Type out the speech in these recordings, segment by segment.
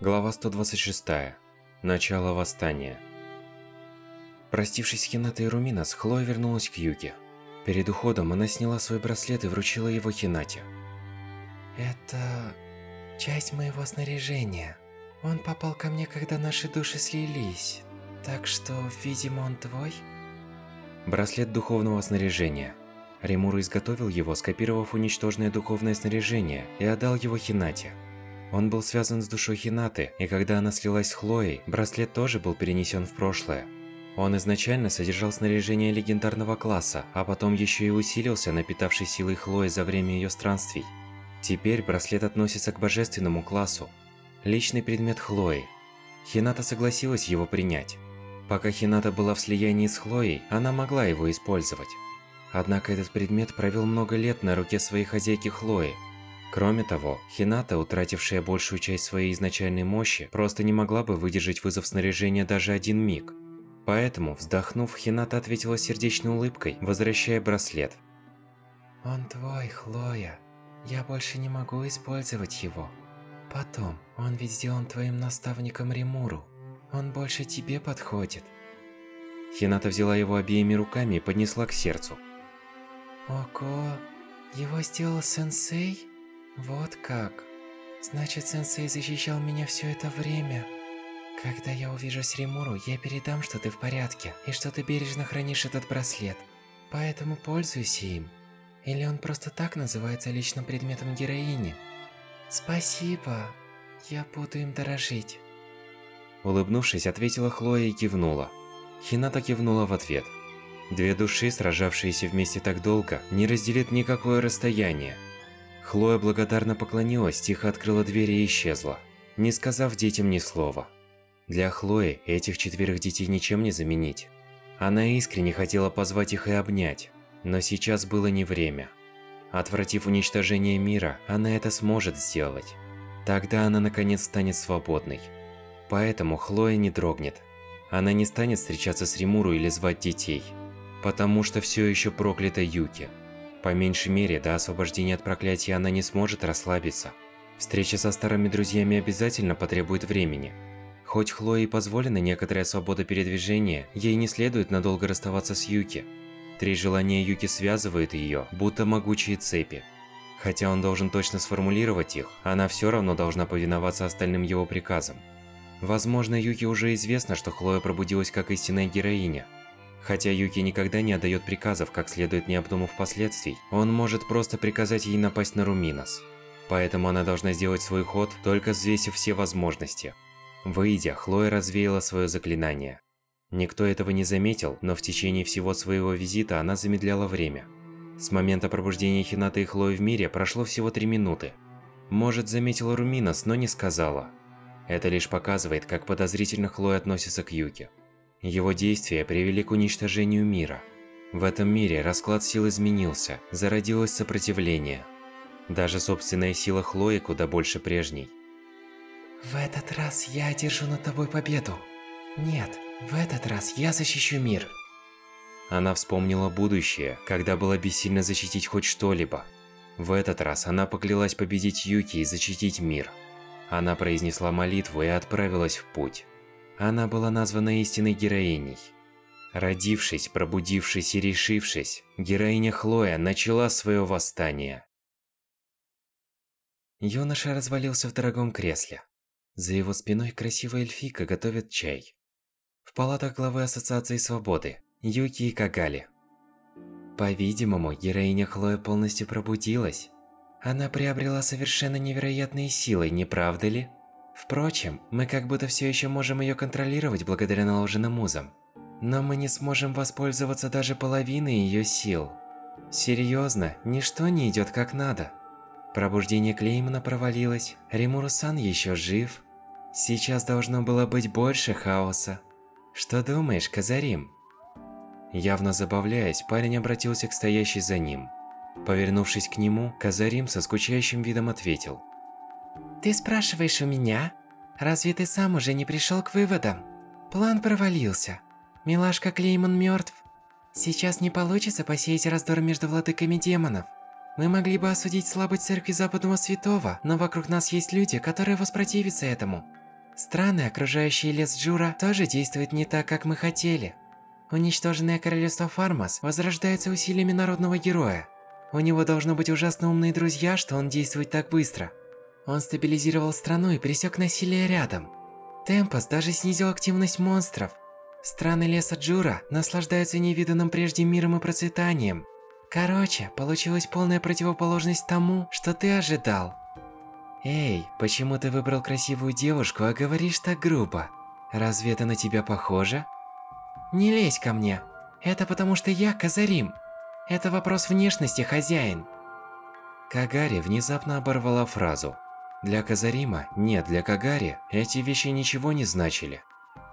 Глава 126. Начало восстания. Простившись с Хинатой и Руминас, Хлоя вернулась к Юке. Перед уходом она сняла свой браслет и вручила его Хинате. Это часть моего снаряжения. Он попал ко мне, когда наши души слились. Так что, видимо, он твой? Браслет духовного снаряжения. Римуру изготовил его, скопировав уничтоженное духовное снаряжение, и отдал его Хинате. Он был связан с душой Хинаты, и когда она слилась с Хлоей, браслет тоже был перенесен в прошлое. Он изначально содержал снаряжение легендарного класса, а потом еще и усилился, напитавший силой Хлои за время ее странствий. Теперь браслет относится к божественному классу. Личный предмет Хлои. Хината согласилась его принять. Пока Хината была в слиянии с Хлоей, она могла его использовать. Однако этот предмет провел много лет на руке своей хозяйки Хлои. Кроме того, Хината, утратившая большую часть своей изначальной мощи, просто не могла бы выдержать вызов снаряжения даже один миг. Поэтому, вздохнув, Хината ответила сердечной улыбкой, возвращая браслет. Он твой, Хлоя. Я больше не могу использовать его. Потом, он ведь сделан твоим наставником Римуру. Он больше тебе подходит. Хината взяла его обеими руками и поднесла к сердцу. Ого, его сделал сенсей? Вот как. Значит, сенсей защищал меня все это время. Когда я увижу Римуру, я передам, что ты в порядке, и что ты бережно хранишь этот браслет. Поэтому пользуйся им. Или он просто так называется личным предметом героини? Спасибо. Я буду им дорожить. Улыбнувшись, ответила Хлоя и кивнула. Хината кивнула в ответ. Две души, сражавшиеся вместе так долго, не разделят никакое расстояние. Хлоя благодарно поклонилась, тихо открыла дверь и исчезла, не сказав детям ни слова. Для Хлои этих четверых детей ничем не заменить. Она искренне хотела позвать их и обнять, но сейчас было не время. Отвратив уничтожение мира, она это сможет сделать. Тогда она наконец станет свободной. Поэтому Хлоя не дрогнет. Она не станет встречаться с Римуру или звать детей. Потому что все еще проклята Юки. По меньшей мере, до освобождения от проклятия она не сможет расслабиться. Встреча со старыми друзьями обязательно потребует времени. Хоть Хлое и позволена некоторая свобода передвижения, ей не следует надолго расставаться с Юки. Три желания Юки связывают ее, будто могучие цепи. Хотя он должен точно сформулировать их, она все равно должна повиноваться остальным его приказам. Возможно, Юки уже известно, что Хлоя пробудилась как истинная героиня. Хотя Юки никогда не отдает приказов, как следует не обдумав последствий, он может просто приказать ей напасть на Руминос. Поэтому она должна сделать свой ход, только взвесив все возможности. Выйдя, Хлоя развеяла свое заклинание. Никто этого не заметил, но в течение всего своего визита она замедляла время. С момента пробуждения Хината и Хлои в мире прошло всего три минуты. Может, заметила Руминос, но не сказала. Это лишь показывает, как подозрительно Хлоя относится к Юке. Его действия привели к уничтожению мира. В этом мире расклад сил изменился, зародилось сопротивление. Даже собственная сила Хлои куда больше прежней. В этот раз я одержу над тобой победу. Нет, в этот раз я защищу мир. Она вспомнила будущее, когда была бессильна защитить хоть что-либо. В этот раз она поклялась победить Юки и защитить мир. Она произнесла молитву и отправилась в путь. Она была названа истинной героиней. Родившись, пробудившись и решившись, героиня Хлоя начала свое восстание. Юноша развалился в дорогом кресле. За его спиной красивая эльфийка готовит чай. В палатах главы Ассоциации Свободы, Юки и Кагали. По-видимому, героиня Хлоя полностью пробудилась. Она приобрела совершенно невероятные силы, не правда ли? Впрочем, мы как будто все еще можем ее контролировать благодаря наложенным узам. Но мы не сможем воспользоваться даже половиной ее сил. Серьезно, ничто не идет как надо. Пробуждение Клеймана провалилось, Римуру-сан еще жив. Сейчас должно было быть больше хаоса. Что думаешь, Казарим? Явно забавляясь, парень обратился к стоящей за ним. Повернувшись к нему, Казарим со скучающим видом ответил. Ты спрашиваешь у меня? Разве ты сам уже не пришел к выводам? План провалился. Милашка Клейман мертв. Сейчас не получится посеять раздор между владыками демонов. Мы могли бы осудить слабость церкви Западного Святого, но вокруг нас есть люди, которые воспротивятся этому. Страны, окружающие лес Джура, тоже действуют не так, как мы хотели. Уничтоженное королевство Фармас возрождается усилиями народного героя. У него должно быть ужасно умные друзья, что он действует так быстро. Он стабилизировал страну и пресек насилие рядом. Темпос даже снизил активность монстров. Страны леса Джура наслаждаются невиданным прежде миром и процветанием. Короче, получилась полная противоположность тому, что ты ожидал. Эй, почему ты выбрал красивую девушку, а говоришь так грубо? Разве это на тебя похоже? Не лезь ко мне. Это потому что я Казарим. Это вопрос внешности, хозяин. Кагари внезапно оборвала фразу. Для Казарима, нет, для Кагари, эти вещи ничего не значили.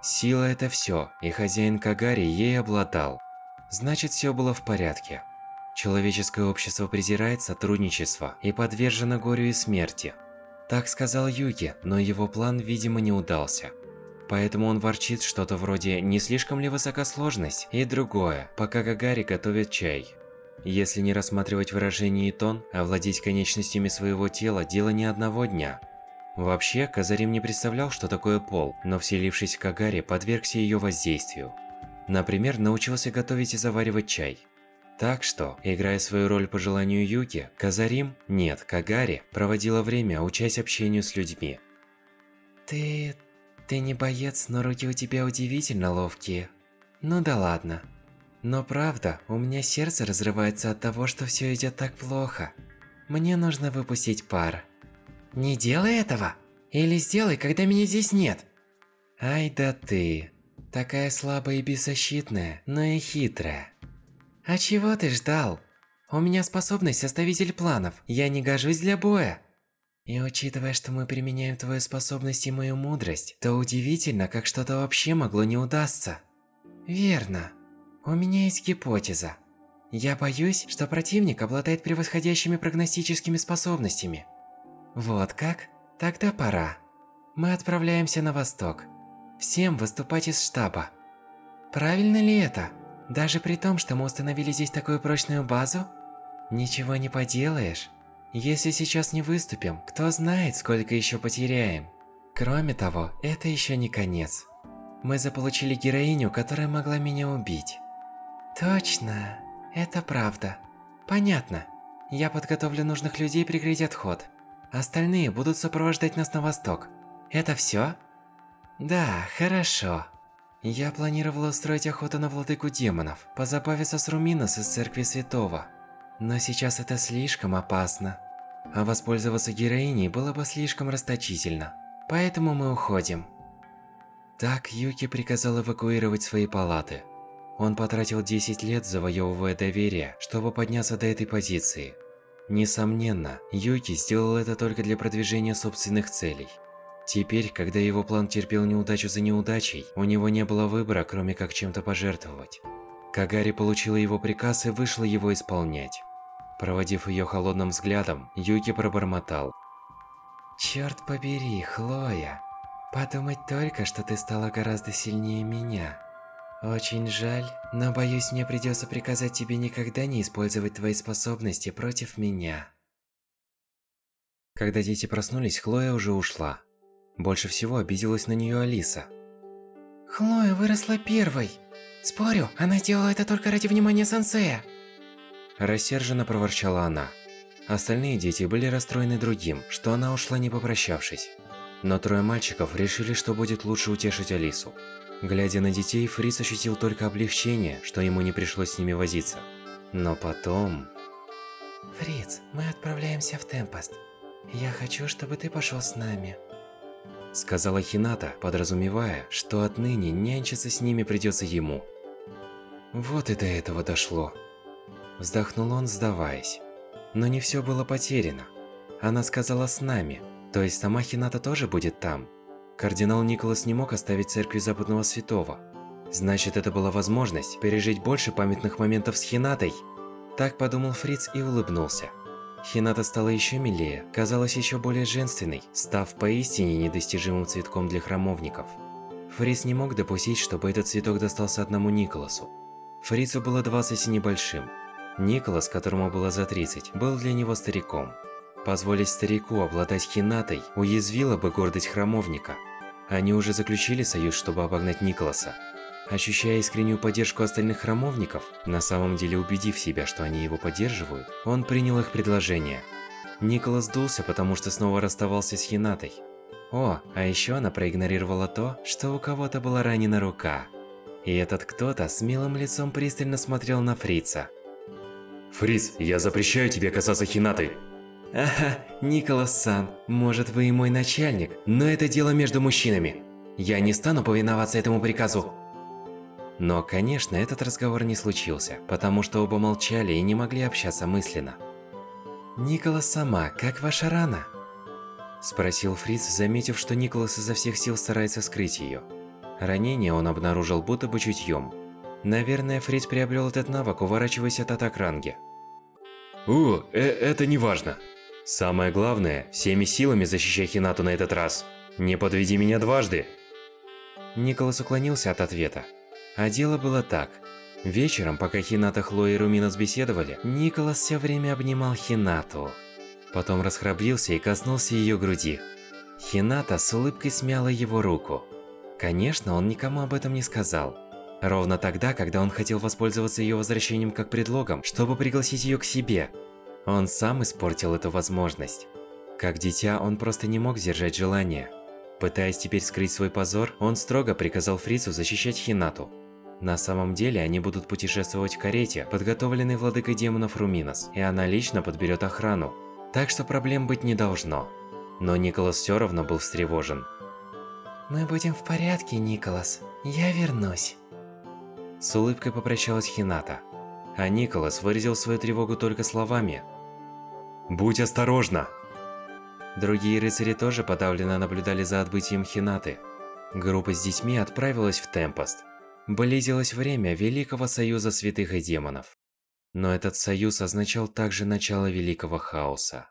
Сила – это все, и хозяин Кагари ей обладал. Значит, все было в порядке. Человеческое общество презирает сотрудничество и подвержено горю и смерти. Так сказал Юки, но его план, видимо, не удался. Поэтому он ворчит что-то вроде «не слишком ли высока сложность?» и другое, пока Гагари готовит чай. Если не рассматривать выражение и тон, овладеть конечностями своего тела – дело не одного дня. Вообще, Казарим не представлял, что такое пол, но вселившись в Кагари, подвергся ее воздействию. Например, научился готовить и заваривать чай. Так что, играя свою роль по желанию Юки, Казарим, нет, Кагари, проводила время, учась общению с людьми. Ты... ты не боец, но руки у тебя удивительно ловкие. Ну да ладно. Но правда, у меня сердце разрывается от того, что все идет так плохо. Мне нужно выпустить пар. Не делай этого! Или сделай, когда меня здесь нет! Ай да ты. Такая слабая и беззащитная, но и хитрая. А чего ты ждал? У меня способность составитель планов, я не гожусь для боя. И учитывая, что мы применяем твою способность и мою мудрость, то удивительно, как что-то вообще могло не удастся. Верно. У меня есть гипотеза. Я боюсь, что противник обладает превосходящими прогностическими способностями. Вот как? Тогда пора. Мы отправляемся на восток. Всем выступать из штаба. Правильно ли это? Даже при том, что мы установили здесь такую прочную базу? Ничего не поделаешь. Если сейчас не выступим, кто знает, сколько еще потеряем. Кроме того, это еще не конец. Мы заполучили героиню, которая могла меня убить. Точно, это правда. Понятно. Я подготовлю нужных людей прикрыть отход. Остальные будут сопровождать нас на восток. Это все? Да, хорошо. Я планировал устроить охоту на владыку демонов, позабавиться с Руминос из Церкви Святого. Но сейчас это слишком опасно. А воспользоваться героиней было бы слишком расточительно. Поэтому мы уходим. Так Юки приказал эвакуировать свои палаты. Он потратил 10 лет, завоевывая доверие, чтобы подняться до этой позиции. Несомненно, Юки сделал это только для продвижения собственных целей. Теперь, когда его план терпел неудачу за неудачей, у него не было выбора, кроме как чем-то пожертвовать. Кагари получила его приказ и вышла его исполнять. Проводив ее холодным взглядом, Юки пробормотал. «Черт побери, Хлоя, подумать только, что ты стала гораздо сильнее меня». Очень жаль, но боюсь, мне придется приказать тебе никогда не использовать твои способности против меня. Когда дети проснулись, Хлоя уже ушла. Больше всего обиделась на нее Алиса. Хлоя выросла первой. Спорю, она сделала это только ради внимания сенсея. Рассерженно проворчала она. Остальные дети были расстроены другим, что она ушла не попрощавшись. Но трое мальчиков решили, что будет лучше утешить Алису. Глядя на детей, Фриц ощутил только облегчение, что ему не пришлось с ними возиться. Но потом... Фриц, мы отправляемся в Темпост. Я хочу, чтобы ты пошел с нами. Сказала Хината, подразумевая, что отныне нянчиться с ними придется ему. Вот и до этого дошло. Вздохнул он, сдаваясь. Но не все было потеряно. Она сказала с нами, то есть сама Хината тоже будет там. Кардинал Николас не мог оставить церкви Западного Святого. Значит, это была возможность пережить больше памятных моментов с Хинатой. Так подумал Фриц и улыбнулся. Хината стала еще милее, казалась еще более женственной, став поистине недостижимым цветком для храмовников. Фриц не мог допустить, чтобы этот цветок достался одному Николасу. Фрицу было 20 и небольшим. Николас, которому было за 30, был для него стариком. Позволить старику обладать хинатой уязвило бы гордость храмовника. Они уже заключили союз, чтобы обогнать Николаса. Ощущая искреннюю поддержку остальных храмовников, на самом деле убедив себя, что они его поддерживают, он принял их предложение. Николас дулся, потому что снова расставался с Хинатой. О, а еще она проигнорировала то, что у кого-то была ранена рука. И этот кто-то с милым лицом пристально смотрел на Фрица. Фриц, я запрещаю тебе касаться Хинаты. Ага, Николас-сан, может вы и мой начальник, но это дело между мужчинами. Я не стану повиноваться этому приказу. Но, конечно, этот разговор не случился, потому что оба молчали и не могли общаться мысленно. «Николас сама, как ваша рана?» Спросил Фриц, заметив, что Николас изо всех сил старается скрыть ее. Ранение он обнаружил будто бы чутьем. Наверное, Фриц приобрел этот навык, уворачиваясь от атак ранги. «О, э это не важно. Самое главное, всеми силами защищай Хинату на этот раз. Не подведи меня дважды!» Николас уклонился от ответа. А дело было так. Вечером, пока Хината, Хлоя и Руминос беседовали, Николас все время обнимал Хинату. Потом расхрабрился и коснулся ее груди. Хината с улыбкой смяла его руку. Конечно, он никому об этом не сказал. Ровно тогда, когда он хотел воспользоваться ее возвращением как предлогом, чтобы пригласить ее к себе. Он сам испортил эту возможность. Как дитя, он просто не мог сдержать желание. Пытаясь теперь скрыть свой позор, он строго приказал Фрицу защищать Хинату. На самом деле они будут путешествовать в карете, подготовленной владыкой демонов Руминос, и она лично подберет охрану. Так что проблем быть не должно. Но Николас все равно был встревожен. Мы будем в порядке, Николас. Я вернусь. С улыбкой попрощалась Хината. А Николас выразил свою тревогу только словами. «Будь осторожна!» Другие рыцари тоже подавленно наблюдали за отбытием Хинаты. Группа с детьми отправилась в Темпост. Близилось время Великого Союза Святых и Демонов. Но этот союз означал также начало Великого Хаоса.